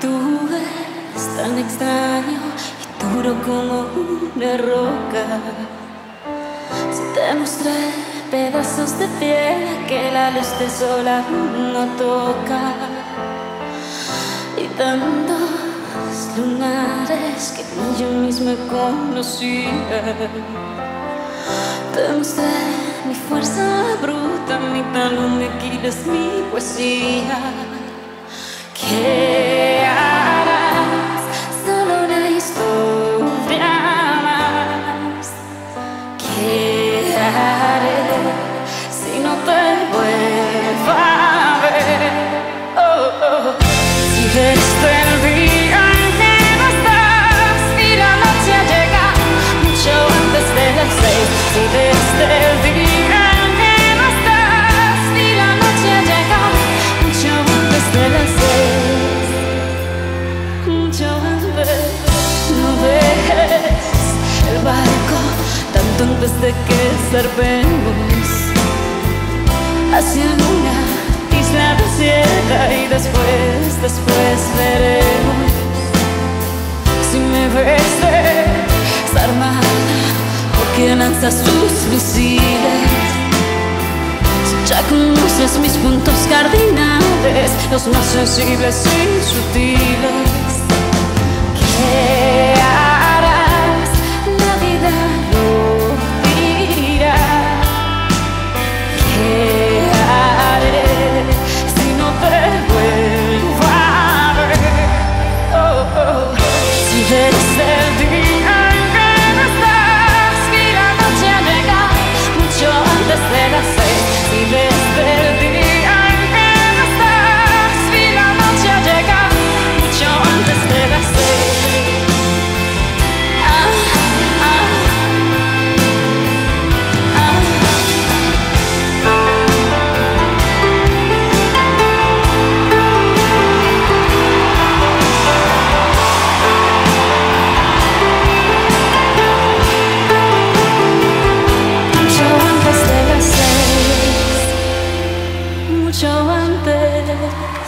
tú es tan extraño y duro como una roca. Te mostré pedazos de piel que la luz de sola no toca y tantos lunares que ni yo misma conocía. Te mostré mi fuerza bruta, mi talón de Aquiles, mi poesía. Tanto antes de que zarpemos hacia una isla desierta y después, después veremos si me ves desarmada o quien lanza sus misiles. Si ya conoces mis puntos cardinales, los más sensibles y sutiles. ¿Qué perfect yo antes.